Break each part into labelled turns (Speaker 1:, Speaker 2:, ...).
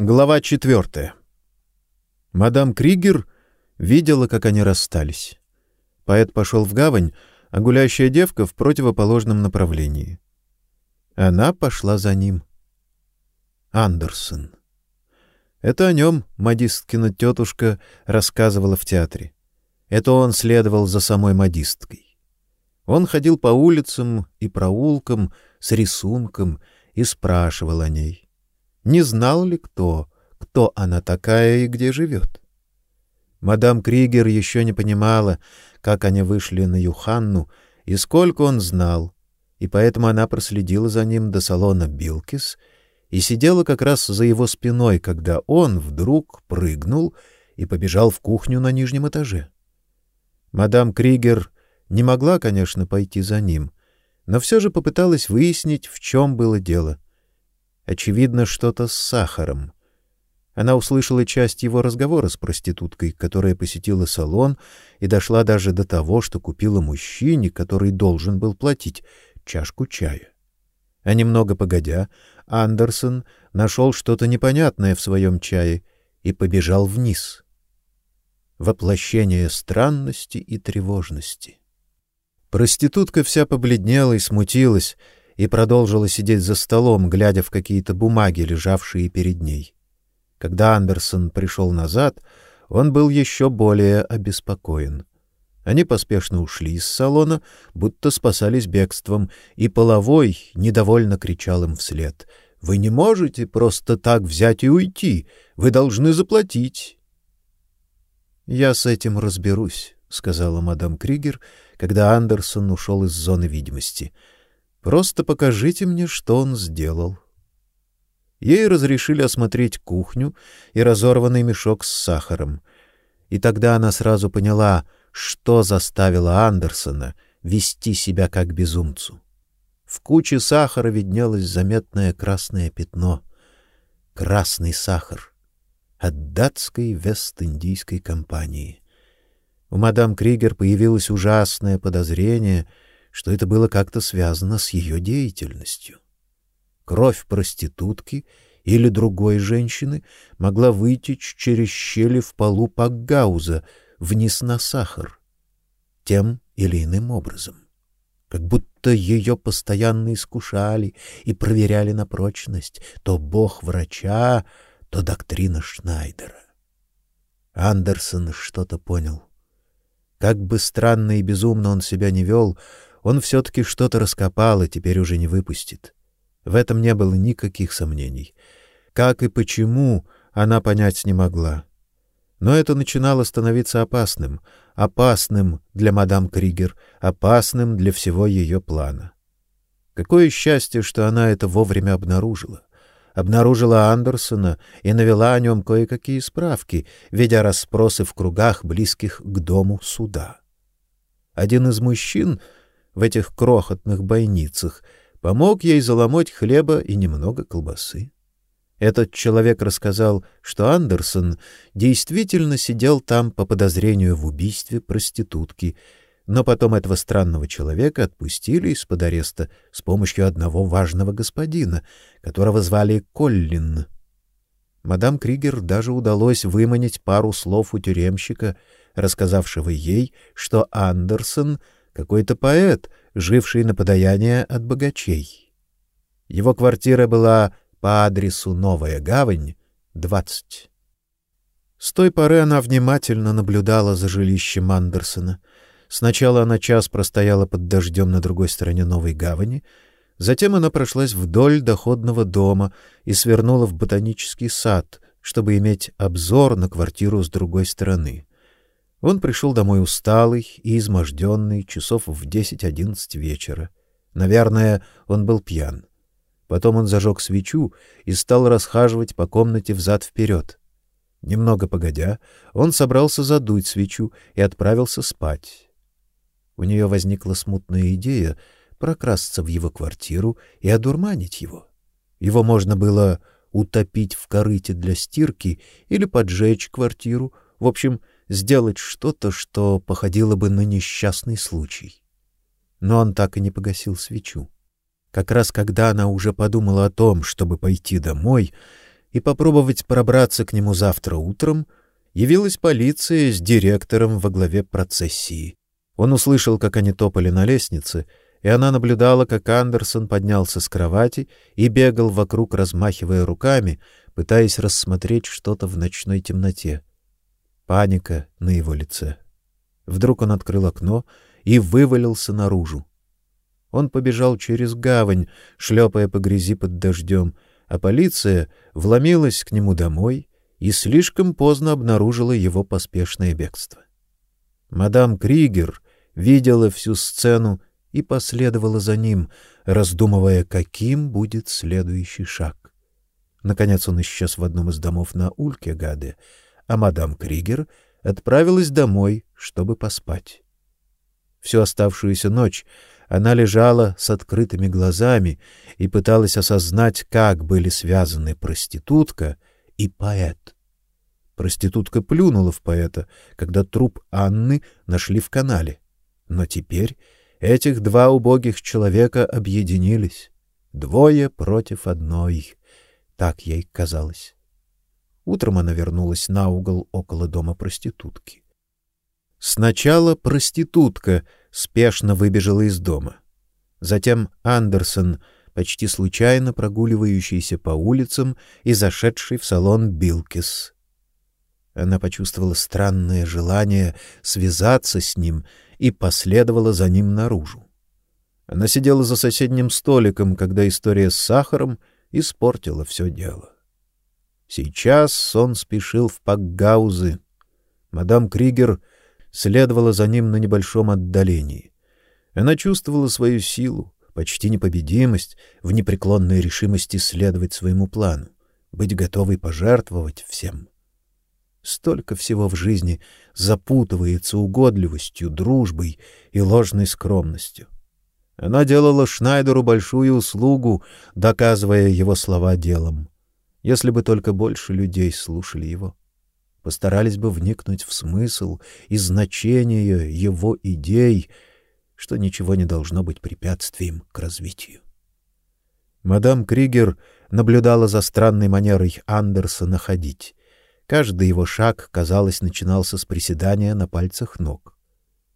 Speaker 1: Глава четвертая. Мадам Кригер видела, как они расстались. Поэт пошел в гавань, а гуляющая девка в противоположном направлении. Она пошла за ним. Андерсон. Это о нем модисткина тетушка рассказывала в театре. Это он следовал за самой модисткой. Он ходил по улицам и проулкам с рисунком и спрашивал о ней не знал ли кто, кто она такая и где живет. Мадам Кригер еще не понимала, как они вышли на Юханну и сколько он знал, и поэтому она проследила за ним до салона Билкис и сидела как раз за его спиной, когда он вдруг прыгнул и побежал в кухню на нижнем этаже. Мадам Кригер не могла, конечно, пойти за ним, но все же попыталась выяснить, в чем было дело — Очевидно, что-то с сахаром. Она услышала часть его разговора с проституткой, которая посетила салон и дошла даже до того, что купила мужчине, который должен был платить, чашку чая. А немного погодя, Андерсон нашел что-то непонятное в своем чае и побежал вниз. Воплощение странности и тревожности. Проститутка вся побледнела и смутилась, и продолжила сидеть за столом, глядя в какие-то бумаги, лежавшие перед ней. Когда Андерсон пришел назад, он был еще более обеспокоен. Они поспешно ушли из салона, будто спасались бегством, и половой недовольно кричал им вслед: "Вы не можете просто так взять и уйти, вы должны заплатить". "Я с этим разберусь", сказала мадам Кригер, когда Андерсон ушел из зоны видимости. Просто покажите мне, что он сделал. Ей разрешили осмотреть кухню и разорванный мешок с сахаром. И тогда она сразу поняла, что заставило Андерсона вести себя как безумцу. В куче сахара виднелось заметное красное пятно. Красный сахар от датской Вест-Индийской компании. У мадам Кригер появилось ужасное подозрение — что это было как-то связано с ее деятельностью. Кровь проститутки или другой женщины могла вытечь через щели в полу Пакгауза вниз на сахар тем или иным образом, как будто ее постоянно искушали и проверяли на прочность то бог врача, то доктрина Шнайдера. Андерсон что-то понял. Как бы странно и безумно он себя не вел, он все-таки что-то раскопал и теперь уже не выпустит. В этом не было никаких сомнений. Как и почему, она понять не могла. Но это начинало становиться опасным, опасным для мадам Кригер, опасным для всего ее плана. Какое счастье, что она это вовремя обнаружила. Обнаружила Андерсона и навела о нем кое-какие справки, ведя расспросы в кругах, близких к дому суда. Один из мужчин в этих крохотных бойницах, помог ей заломать хлеба и немного колбасы. Этот человек рассказал, что Андерсон действительно сидел там по подозрению в убийстве проститутки, но потом этого странного человека отпустили из-под ареста с помощью одного важного господина, которого звали Коллин. Мадам Кригер даже удалось выманить пару слов у тюремщика, рассказавшего ей, что Андерсон — какой-то поэт, живший на подаяние от богачей. Его квартира была по адресу Новая Гавань, 20. С той поры она внимательно наблюдала за жилищем Андерсона. Сначала она час простояла под дождем на другой стороне Новой Гавани, затем она прошлась вдоль доходного дома и свернула в ботанический сад, чтобы иметь обзор на квартиру с другой стороны. Он пришел домой усталый и изможденный, часов в десять-одиннадцать вечера. Наверное, он был пьян. Потом он зажег свечу и стал расхаживать по комнате взад вперед. Немного погодя, он собрался задуть свечу и отправился спать. У нее возникла смутная идея прокрасться в его квартиру и одурманить его. Его можно было утопить в корыте для стирки или поджечь квартиру, в общем, сделать что-то, что походило бы на несчастный случай. Но он так и не погасил свечу. Как раз когда она уже подумала о том, чтобы пойти домой, и попробовать пробраться к нему завтра утром, явилась полиция с директором во главе процессии. Он услышал, как они топали на лестнице, и она наблюдала, как Андерсон поднялся с кровати и бегал вокруг, размахивая руками, пытаясь рассмотреть что-то в ночной темноте. Паника на его лице. Вдруг он открыл окно и вывалился наружу. Он побежал через гавань, шлепая по грязи под дождем, а полиция вломилась к нему домой и слишком поздно обнаружила его поспешное бегство. Мадам Кригер видела всю сцену и последовала за ним, раздумывая, каким будет следующий шаг. Наконец он исчез в одном из домов на Улькегаде, а мадам Кригер отправилась домой, чтобы поспать. Всю оставшуюся ночь она лежала с открытыми глазами и пыталась осознать, как были связаны проститутка и поэт. Проститутка плюнула в поэта, когда труп Анны нашли в канале. Но теперь этих два убогих человека объединились. Двое против одной. Так ей казалось. Утром она вернулась на угол около дома проститутки. Сначала проститутка спешно выбежала из дома. Затем Андерсон, почти случайно прогуливающийся по улицам и зашедший в салон Билкис. Она почувствовала странное желание связаться с ним и последовала за ним наружу. Она сидела за соседним столиком, когда история с сахаром испортила все дело. Сейчас он спешил в Пакгаузы. Мадам Кригер следовала за ним на небольшом отдалении. Она чувствовала свою силу, почти непобедимость, в непреклонной решимости следовать своему плану, быть готовой пожертвовать всем. Столько всего в жизни запутывается угодливостью, дружбой и ложной скромностью. Она делала Шнайдеру большую услугу, доказывая его слова делом. Если бы только больше людей слушали его постарались бы вникнуть в смысл и значение его идей, что ничего не должно быть препятствием к развитию. Мадам Кригер наблюдала за странной манерой Андерсона ходить. Каждый его шаг, казалось, начинался с приседания на пальцах ног.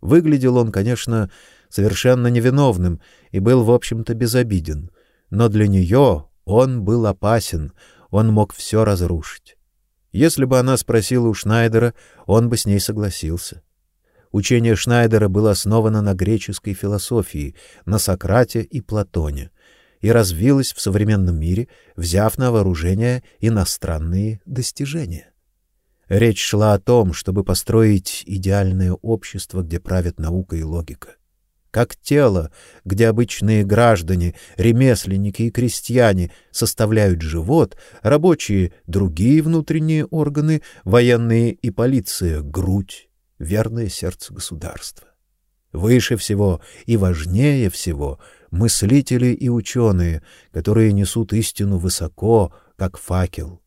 Speaker 1: Выглядел он, конечно, совершенно невиновным и был, в общем-то, безобиден, но для нее он был опасен, он мог все разрушить. Если бы она спросила у Шнайдера, он бы с ней согласился. Учение Шнайдера было основано на греческой философии, на Сократе и Платоне, и развилось в современном мире, взяв на вооружение иностранные достижения. Речь шла о том, чтобы построить идеальное общество, где правят наука и логика как тело, где обычные граждане, ремесленники и крестьяне составляют живот, рабочие другие внутренние органы, военные и полиция грудь, верное сердце государства. Выше всего и важнее всего мыслители и ученые, которые несут истину высоко, как факел.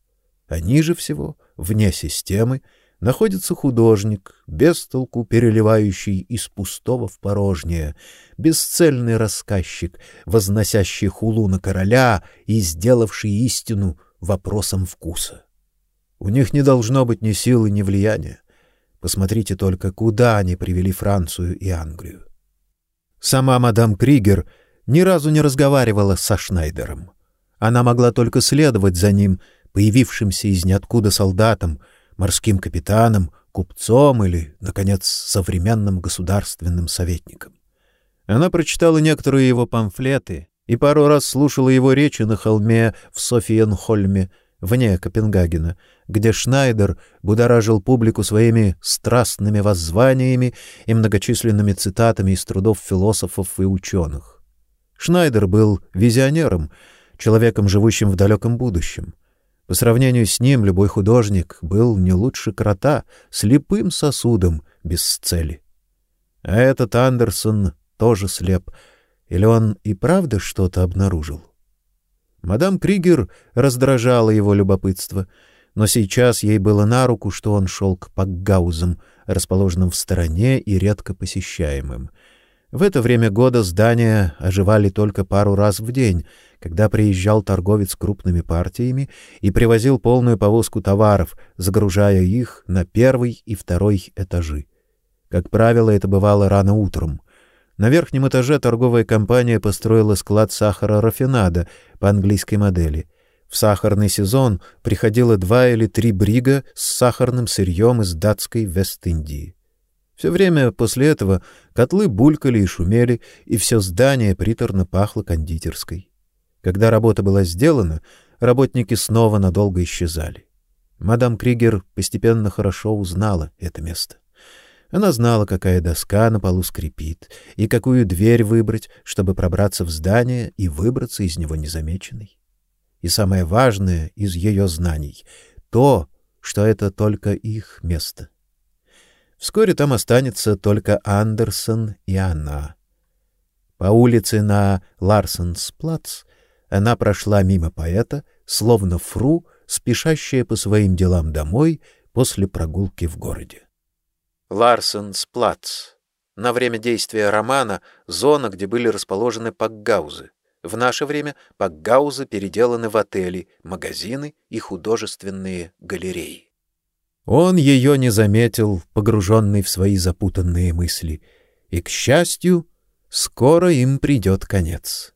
Speaker 1: А ниже всего, вне системы, находится художник, без толку переливающий из пустого в порожнее, бесцельный рассказчик, возносящий хулу на короля и сделавший истину вопросом вкуса. У них не должно быть ни силы, ни влияния. Посмотрите только, куда они привели Францию и Англию. Сама мадам Кригер ни разу не разговаривала со Шнайдером. Она могла только следовать за ним, появившимся из ниоткуда солдатом, морским капитаном, купцом или, наконец, современным государственным советником. Она прочитала некоторые его памфлеты и пару раз слушала его речи на холме в Софиенхольме, вне Копенгагена, где Шнайдер будоражил публику своими страстными воззваниями и многочисленными цитатами из трудов философов и ученых. Шнайдер был визионером, человеком, живущим в далеком будущем. По сравнению с ним любой художник был не лучше крота, слепым сосудом без цели. А этот Андерсон тоже слеп, или он и правда что-то обнаружил? Мадам Кригер раздражала его любопытство, но сейчас ей было на руку, что он шел к Пакгаузам, расположенным в стороне и редко посещаемым. В это время года здания оживали только пару раз в день, когда приезжал торговец крупными партиями и привозил полную повозку товаров, загружая их на первый и второй этажи. Как правило, это бывало рано утром. На верхнем этаже торговая компания построила склад сахара рафинада по английской модели. В сахарный сезон приходило два или три брига с сахарным сырьем из датской Вест-Индии. Все время после этого котлы булькали и шумели, и все здание приторно пахло кондитерской. Когда работа была сделана, работники снова надолго исчезали. Мадам Кригер постепенно хорошо узнала это место. Она знала, какая доска на полу скрипит и какую дверь выбрать, чтобы пробраться в здание и выбраться из него незамеченной. И самое важное из ее знаний то, что это только их место. Вскоре там останется только Андерсон и она. По улице на Ларсенсплац она прошла мимо поэта, словно фру, спешащая по своим делам домой после прогулки в городе. Ларсенсплац. На время действия романа зона, где были расположены пакгаузы. В наше время пакгаузы переделаны в отели, магазины и художественные галереи. Он ее не заметил, погруженный в свои запутанные мысли, и, к счастью, скоро им придет конец.